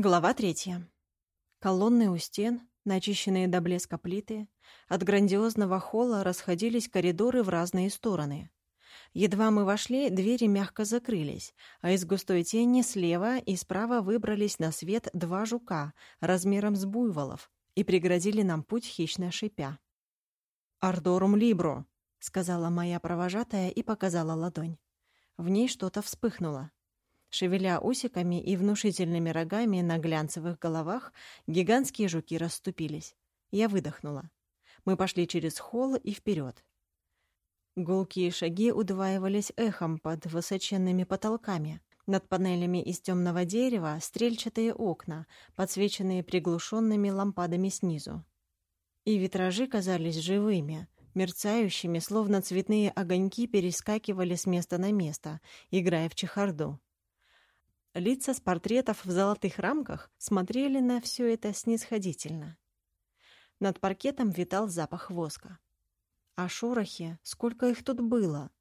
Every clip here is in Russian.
Глава третья. Колонны у стен, начищенные до блеска плиты, от грандиозного холла расходились коридоры в разные стороны. Едва мы вошли, двери мягко закрылись, а из густой тени слева и справа выбрались на свет два жука размером с буйволов и преградили нам путь хищно шипя. «Ардорум либро», — сказала моя провожатая и показала ладонь. В ней что-то вспыхнуло. Шевеля усиками и внушительными рогами на глянцевых головах, гигантские жуки расступились. Я выдохнула. Мы пошли через холл и вперед. Гулкие шаги удваивались эхом под высоченными потолками. Над панелями из темного дерева стрельчатые окна, подсвеченные приглушенными лампадами снизу. И витражи казались живыми, мерцающими, словно цветные огоньки перескакивали с места на место, играя в чехарду. Лица с портретов в золотых рамках смотрели на все это снисходительно. Над паркетом витал запах воска. А шорохи, сколько их тут было!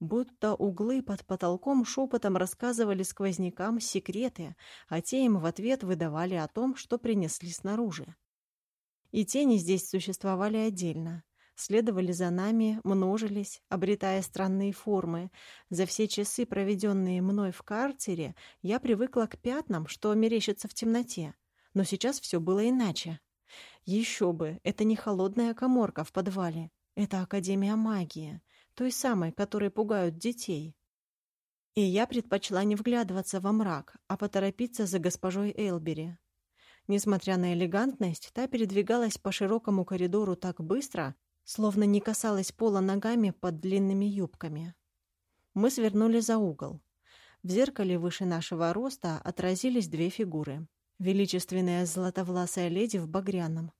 Будто углы под потолком шепотом рассказывали сквознякам секреты, а те им в ответ выдавали о том, что принесли снаружи. И тени здесь существовали отдельно, следовали за нами, множились, обретая странные формы. За все часы, проведенные мной в карцере, я привыкла к пятнам, что мерещится в темноте. Но сейчас все было иначе. Еще бы, это не холодная коморка в подвале. Это Академия магии, той самой, которой пугают детей. И я предпочла не вглядываться во мрак, а поторопиться за госпожой Элбери. Несмотря на элегантность, та передвигалась по широкому коридору так быстро, словно не касалась пола ногами под длинными юбками. Мы свернули за угол. В зеркале выше нашего роста отразились две фигуры. Величественная золотовласая леди в багряном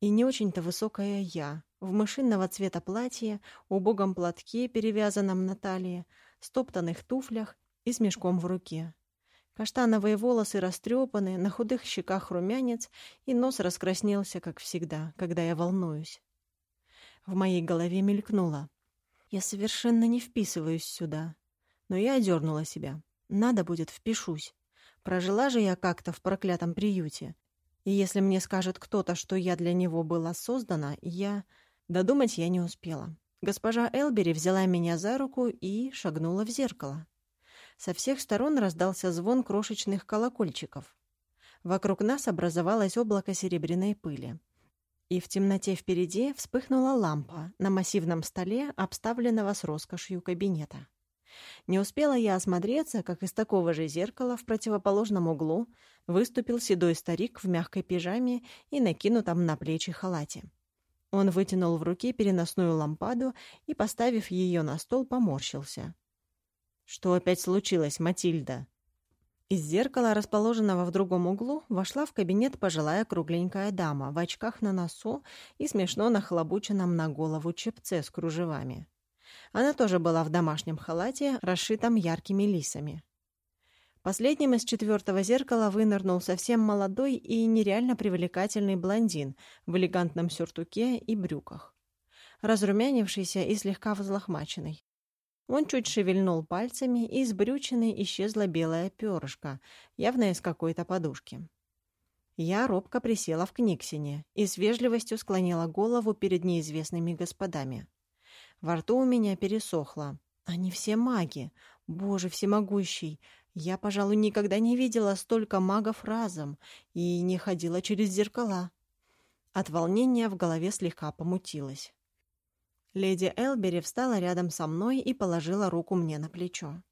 и не очень-то высокая я, в мышинного цвета платье, убогом платке, перевязанном на талии, стоптанных туфлях и с мешком в руке. Каштановые волосы растрепаны, на худых щеках румянец, и нос раскраснелся, как всегда, когда я волнуюсь. В моей голове мелькнуло. Я совершенно не вписываюсь сюда. Но я одернула себя. Надо будет, впишусь. Прожила же я как-то в проклятом приюте. И если мне скажет кто-то, что я для него была создана, я... Додумать я не успела. Госпожа Элбери взяла меня за руку и шагнула в зеркало. Со всех сторон раздался звон крошечных колокольчиков. Вокруг нас образовалось облако серебряной пыли. И в темноте впереди вспыхнула лампа на массивном столе, обставленного с роскошью кабинета. Не успела я осмотреться, как из такого же зеркала в противоположном углу выступил седой старик в мягкой пижаме и накинутом на плечи халате. Он вытянул в руке переносную лампаду и, поставив ее на стол, поморщился. «Что опять случилось, Матильда?» Из зеркала, расположенного в другом углу, вошла в кабинет пожилая кругленькая дама в очках на носу и смешно нахлобученном на голову чепце с кружевами. Она тоже была в домашнем халате, расшитом яркими лисами. Последним из четвертого зеркала вынырнул совсем молодой и нереально привлекательный блондин в элегантном сюртуке и брюках. Разрумянившийся и слегка взлохмаченный. Он чуть шевельнул пальцами, и из брючины исчезла белая перышко, явно из какой-то подушки. Я робко присела в книгсине и с вежливостью склонила голову перед неизвестными господами. Во рту у меня пересохло. Они все маги. Боже всемогущий! Я, пожалуй, никогда не видела столько магов разом и не ходила через зеркала. От волнения в голове слегка помутилось. Леди Элбери встала рядом со мной и положила руку мне на плечо.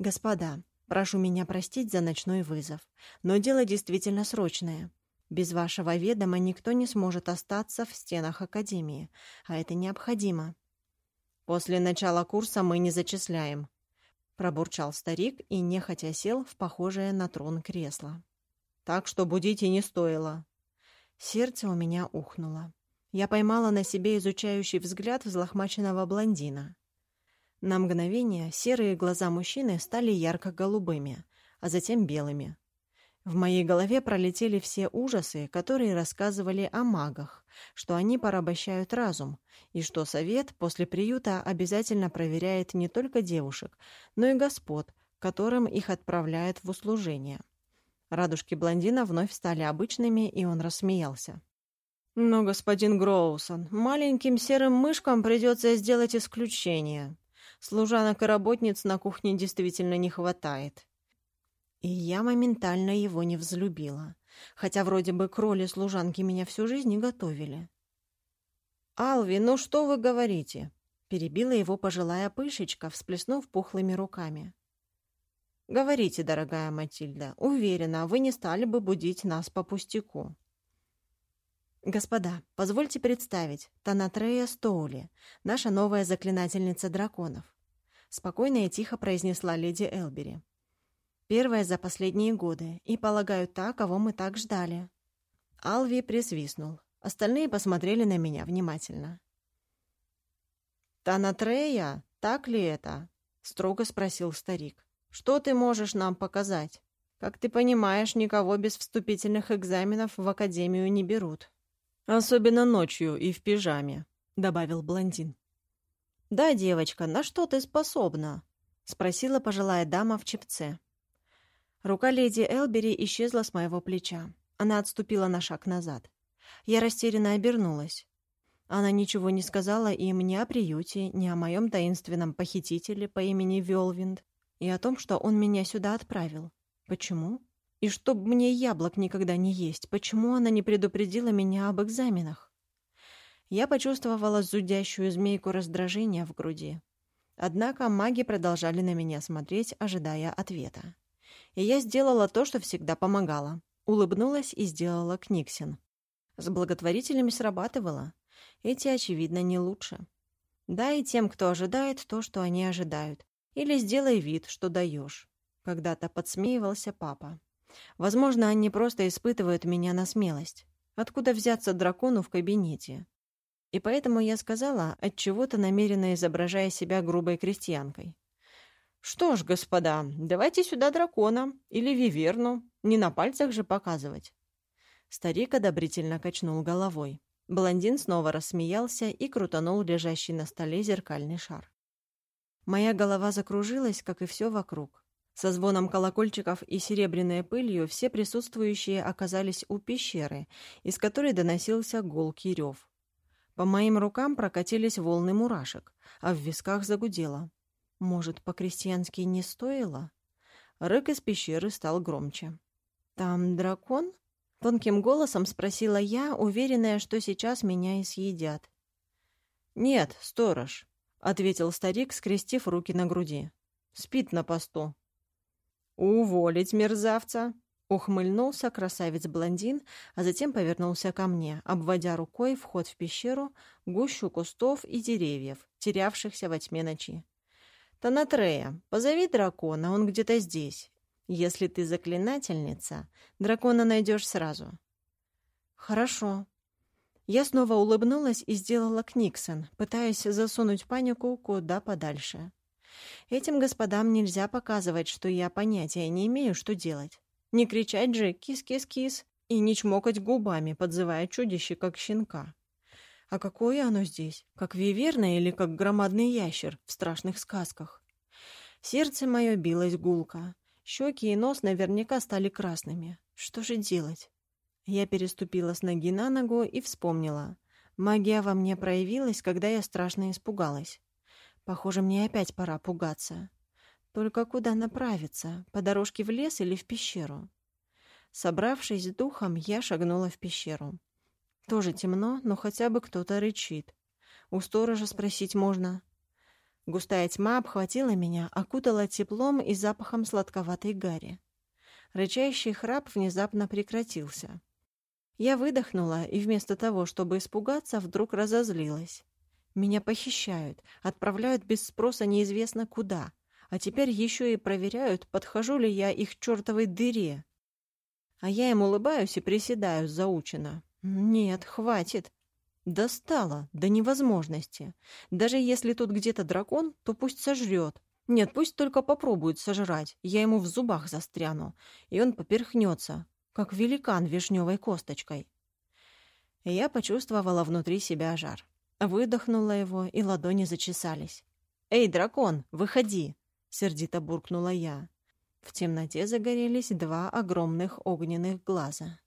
«Господа, прошу меня простить за ночной вызов, но дело действительно срочное. Без вашего ведома никто не сможет остаться в стенах Академии, а это необходимо». «После начала курса мы не зачисляем», — пробурчал старик и нехотя сел в похожее на трон кресло. «Так что будить и не стоило». Сердце у меня ухнуло я поймала на себе изучающий взгляд взлохмаченного блондина. На мгновение серые глаза мужчины стали ярко-голубыми, а затем белыми. В моей голове пролетели все ужасы, которые рассказывали о магах, что они порабощают разум, и что совет после приюта обязательно проверяет не только девушек, но и господ, которым их отправляют в услужение. Радужки блондина вновь стали обычными, и он рассмеялся. «Но, господин Гроусон, маленьким серым мышкам придется сделать исключение. Служанок и работниц на кухне действительно не хватает». И я моментально его не взлюбила, хотя вроде бы кроли-служанки меня всю жизнь не готовили. «Алви, ну что вы говорите?» — перебила его пожилая пышечка, всплеснув пухлыми руками. «Говорите, дорогая Матильда, уверена, вы не стали бы будить нас по пустяку». «Господа, позвольте представить, Танатрея Стоули, наша новая заклинательница драконов», спокойно и тихо произнесла леди Элбери. «Первая за последние годы, и, полагаю, та, кого мы так ждали». Алви присвистнул. Остальные посмотрели на меня внимательно. «Танатрея, так ли это?» — строго спросил старик. «Что ты можешь нам показать? Как ты понимаешь, никого без вступительных экзаменов в академию не берут». «Особенно ночью и в пижаме», — добавил блондин. «Да, девочка, на что ты способна?» — спросила пожилая дама в чепце. Рука леди Элбери исчезла с моего плеча. Она отступила на шаг назад. Я растерянно обернулась. Она ничего не сказала им ни о приюте, ни о моем таинственном похитителе по имени Велвинд, и о том, что он меня сюда отправил. Почему? И чтоб мне яблок никогда не есть, почему она не предупредила меня об экзаменах? Я почувствовала зудящую змейку раздражения в груди. Однако маги продолжали на меня смотреть, ожидая ответа. И я сделала то, что всегда помогала. Улыбнулась и сделала книгсин. С благотворителями срабатывало. Эти, очевидно, не лучше. Дай тем, кто ожидает, то, что они ожидают. Или сделай вид, что даешь. Когда-то подсмеивался папа. Возможно, они просто испытывают меня на смелость. Откуда взяться дракону в кабинете? И поэтому я сказала, от чего то намеренно изображая себя грубой крестьянкой. «Что ж, господа, давайте сюда дракона или виверну, не на пальцах же показывать». Старик одобрительно качнул головой. Блондин снова рассмеялся и крутанул лежащий на столе зеркальный шар. Моя голова закружилась, как и все вокруг. Со звоном колокольчиков и серебряной пылью все присутствующие оказались у пещеры, из которой доносился гулкий рев. По моим рукам прокатились волны мурашек, а в висках загудело. Может, по-крестьянски не стоило? Рык из пещеры стал громче. «Там дракон?» Тонким голосом спросила я, уверенная, что сейчас меня и съедят. «Нет, сторож», — ответил старик, скрестив руки на груди. «Спит на посту». «Уволить мерзавца!» — ухмыльнулся красавец-блондин, а затем повернулся ко мне, обводя рукой вход в пещеру, гущу кустов и деревьев, терявшихся во тьме ночи. «Танатрея, позови дракона, он где-то здесь, если ты заклинательница, дракона найдешь сразу. Хорошо. Я снова улыбнулась и сделала книксон, пытаясь засунуть панику куда подальше. Этим господам нельзя показывать, что я понятия не имею, что делать. Не кричать же «кис-кис-кис» и не чмокать губами, подзывая чудище, как щенка. А какое оно здесь? Как виверна или как громадный ящер в страшных сказках? Сердце мое билось гулко. Щеки и нос наверняка стали красными. Что же делать? Я переступила с ноги на ногу и вспомнила. Магия во мне проявилась, когда я страшно испугалась. Похоже, мне опять пора пугаться. Только куда направиться? По дорожке в лес или в пещеру? Собравшись с духом, я шагнула в пещеру. Тоже темно, но хотя бы кто-то рычит. У сторожа спросить можно. Густая тьма обхватила меня, окутала теплом и запахом сладковатой гари. Рычащий храп внезапно прекратился. Я выдохнула и вместо того, чтобы испугаться, вдруг разозлилась. Меня похищают, отправляют без спроса неизвестно куда, а теперь еще и проверяют, подхожу ли я их чертовой дыре. А я им улыбаюсь и приседаю заучено. Нет, хватит. Достало до невозможности. Даже если тут где-то дракон, то пусть сожрет. Нет, пусть только попробует сожрать. Я ему в зубах застряну, и он поперхнется, как великан вишневой косточкой. Я почувствовала внутри себя жар. Выдохнула его, и ладони зачесались. «Эй, дракон, выходи!» — сердито буркнула я. В темноте загорелись два огромных огненных глаза.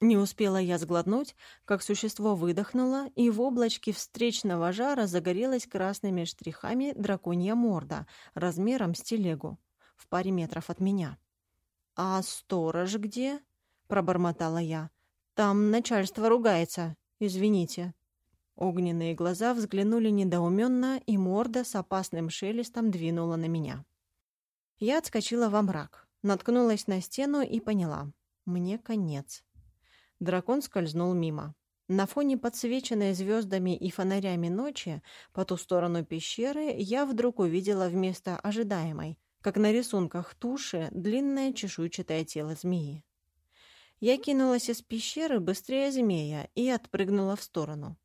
Не успела я сглотнуть, как существо выдохнуло, и в облачке встречного жара загорелась красными штрихами драконья морда размером с телегу в паре метров от меня. «А сторож где?» — пробормотала я. «Там начальство ругается. Извините». Огненные глаза взглянули недоуменно, и морда с опасным шелестом двинула на меня. Я отскочила во мрак, наткнулась на стену и поняла. Мне конец. Дракон скользнул мимо. На фоне подсвеченной звездами и фонарями ночи по ту сторону пещеры я вдруг увидела вместо ожидаемой, как на рисунках туши, длинное чешуйчатое тело змеи. Я кинулась из пещеры быстрее змея и отпрыгнула в сторону.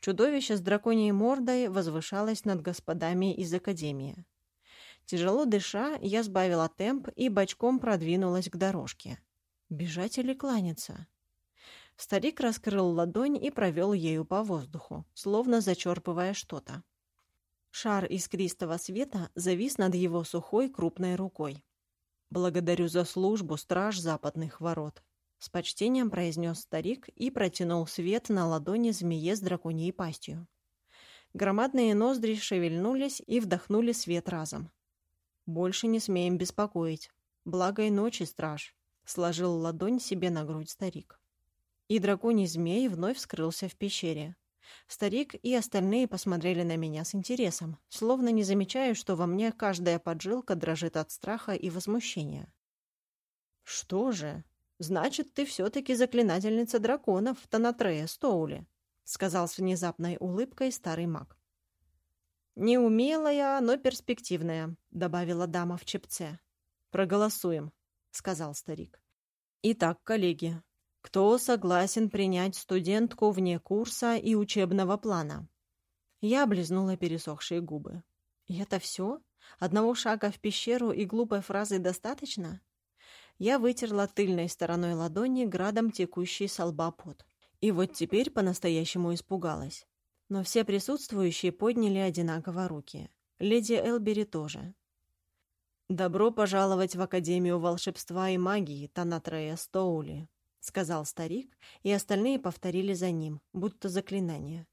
Чудовище с драконьей мордой возвышалось над господами из Академии. Тяжело дыша, я сбавила темп и бочком продвинулась к дорожке. Бежать или кланяться? Старик раскрыл ладонь и провел ею по воздуху, словно зачерпывая что-то. Шар искристого света завис над его сухой крупной рукой. «Благодарю за службу, страж западных ворот», — с почтением произнес старик и протянул свет на ладони змее с драконьей пастью. Громадные ноздри шевельнулись и вдохнули свет разом. «Больше не смеем беспокоить. Благой ночи, страж», — сложил ладонь себе на грудь старик. И драконий змей вновь скрылся в пещере. Старик и остальные посмотрели на меня с интересом, словно не замечая, что во мне каждая поджилка дрожит от страха и возмущения. «Что же? Значит, ты все-таки заклинательница драконов, Танатрея Стоули», — сказал с внезапной улыбкой старый маг. «Неумелая, но перспективная», — добавила дама в чепце. «Проголосуем», — сказал старик. «Итак, коллеги, кто согласен принять студентку вне курса и учебного плана? Я облизнула пересохшие губы. И это все? Одного шага в пещеру и глупой фразы достаточно? Я вытерла тыльной стороной ладони градом текущий со лба пот. И вот теперь по-настоящему испугалась. Но все присутствующие подняли одинаково руки. Леди Элбери тоже. «Добро пожаловать в Академию волшебства и магии Танатрея Стоули», сказал старик, и остальные повторили за ним, будто заклинание.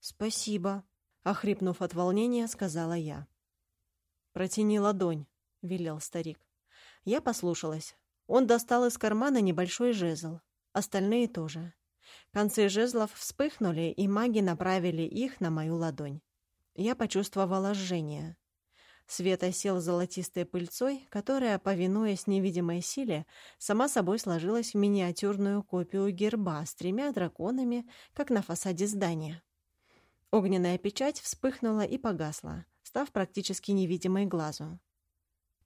«Спасибо», — охрипнув от волнения, сказала я. «Протяни ладонь», — велел старик. Я послушалась. Он достал из кармана небольшой жезл. Остальные тоже. Концы жезлов вспыхнули, и маги направили их на мою ладонь. Я почувствовала жжение. Свет осел золотистой пыльцой, которая, повинуясь невидимой силе, сама собой сложилась в миниатюрную копию герба с тремя драконами, как на фасаде здания. Огненная печать вспыхнула и погасла, став практически невидимой глазу.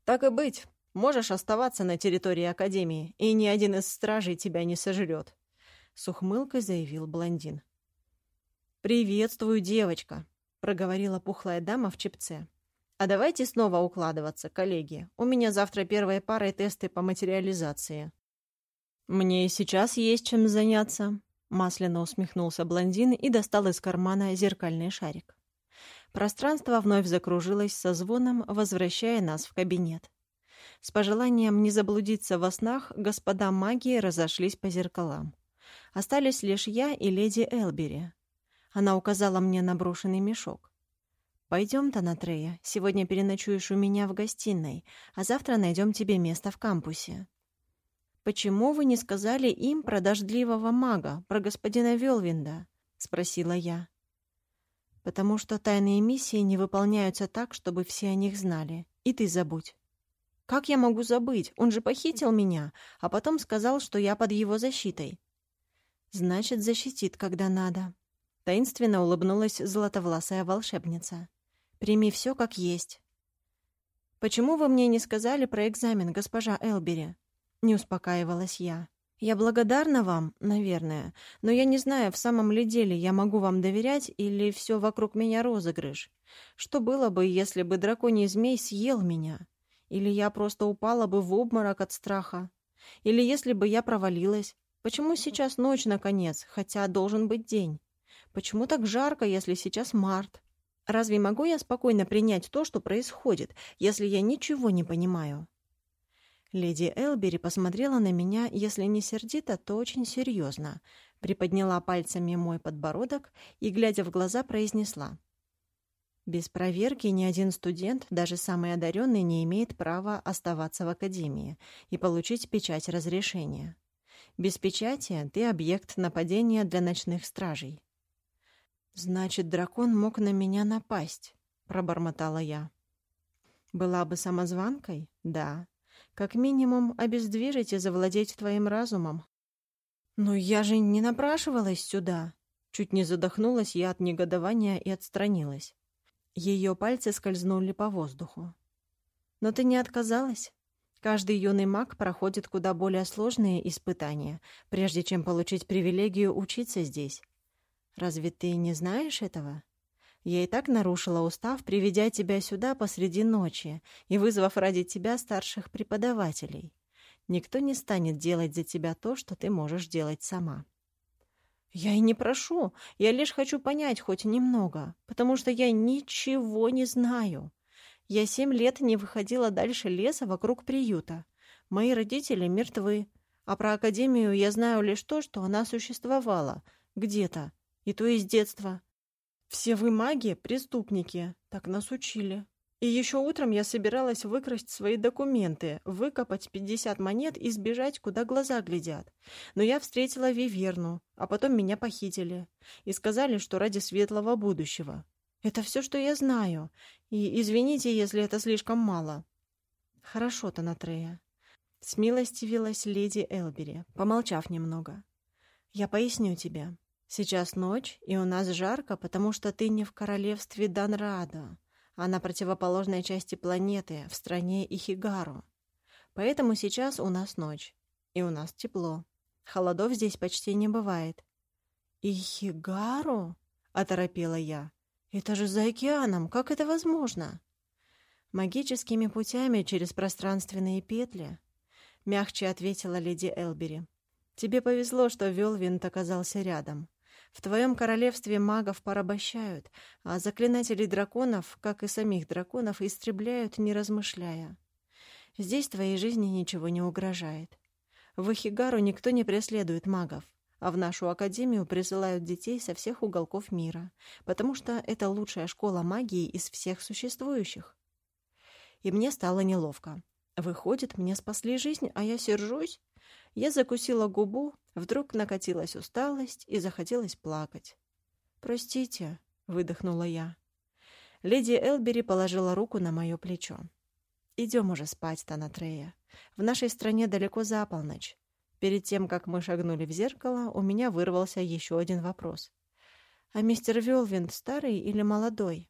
«Так и быть, можешь оставаться на территории Академии, и ни один из стражей тебя не сожрет», — с ухмылкой заявил блондин. «Приветствую, девочка», — проговорила пухлая дама в чепце. А давайте снова укладываться, коллеги. У меня завтра первая пара и тесты по материализации. Мне и сейчас есть чем заняться. Масляно усмехнулся блондин и достал из кармана зеркальный шарик. Пространство вновь закружилось со звоном, возвращая нас в кабинет. С пожеланием не заблудиться во снах господа маги разошлись по зеркалам. Остались лишь я и леди Элбери. Она указала мне на брошенный мешок. «Пойдем, Танатрея, сегодня переночуешь у меня в гостиной, а завтра найдем тебе место в кампусе». «Почему вы не сказали им про дождливого мага, про господина Велвинда?» — спросила я. «Потому что тайные миссии не выполняются так, чтобы все о них знали. И ты забудь». «Как я могу забыть? Он же похитил меня, а потом сказал, что я под его защитой». «Значит, защитит, когда надо», — таинственно улыбнулась золотовласая волшебница. Прими все как есть. «Почему вы мне не сказали про экзамен, госпожа Элбери?» Не успокаивалась я. «Я благодарна вам, наверное, но я не знаю, в самом ли деле я могу вам доверять или все вокруг меня розыгрыш. Что было бы, если бы драконий змей съел меня? Или я просто упала бы в обморок от страха? Или если бы я провалилась? Почему сейчас ночь, наконец, хотя должен быть день? Почему так жарко, если сейчас март? Разве могу я спокойно принять то, что происходит, если я ничего не понимаю? Леди Элбери посмотрела на меня, если не сердито, то очень серьезно, приподняла пальцами мой подбородок и, глядя в глаза, произнесла. «Без проверки ни один студент, даже самый одаренный, не имеет права оставаться в академии и получить печать разрешения. Без печати ты объект нападения для ночных стражей». «Значит, дракон мог на меня напасть», — пробормотала я. «Была бы самозванкой? Да. Как минимум, обездвижить и завладеть твоим разумом. Но я же не напрашивалась сюда. Чуть не задохнулась я от негодования и отстранилась. Ее пальцы скользнули по воздуху. Но ты не отказалась? Каждый юный маг проходит куда более сложные испытания, прежде чем получить привилегию учиться здесь. Разве ты не знаешь этого? Я и так нарушила устав, приведя тебя сюда посреди ночи и вызвав ради тебя старших преподавателей. Никто не станет делать за тебя то, что ты можешь делать сама. Я и не прошу, я лишь хочу понять хоть немного, потому что я ничего не знаю. Я семь лет не выходила дальше леса вокруг приюта. Мои родители мертвы, а про академию я знаю лишь то, что она существовала где-то, и то из детства. Все вы маги — преступники, так нас учили. И еще утром я собиралась выкрасть свои документы, выкопать 50 монет и сбежать, куда глаза глядят. Но я встретила Виверну, а потом меня похитили. И сказали, что ради светлого будущего. Это все, что я знаю. И извините, если это слишком мало. Хорошо, Танатрея. Смилостивилась леди Элбери, помолчав немного. Я поясню тебе. Сейчас ночь, и у нас жарко, потому что ты не в королевстве Данрада, а на противоположной части планеты, в стране Ихигару. Поэтому сейчас у нас ночь, и у нас тепло. Холодов здесь почти не бывает. «Ихигару?» — оторопела я. «Это же за океаном, как это возможно?» «Магическими путями через пространственные петли», — мягче ответила леди Элбери. «Тебе повезло, что Велвинт оказался рядом. В твоем королевстве магов порабощают, а заклинателей драконов, как и самих драконов, истребляют, не размышляя. Здесь твоей жизни ничего не угрожает. В Ихигару никто не преследует магов, а в нашу академию присылают детей со всех уголков мира, потому что это лучшая школа магии из всех существующих. И мне стало неловко. Выходит, мне спасли жизнь, а я сержусь? Я закусила губу, вдруг накатилась усталость и захотелось плакать. «Простите», — выдохнула я. Леди Элбери положила руку на мое плечо. «Идем уже спать, Танатрея. В нашей стране далеко за полночь. Перед тем, как мы шагнули в зеркало, у меня вырвался еще один вопрос. «А мистер Велвинд старый или молодой?»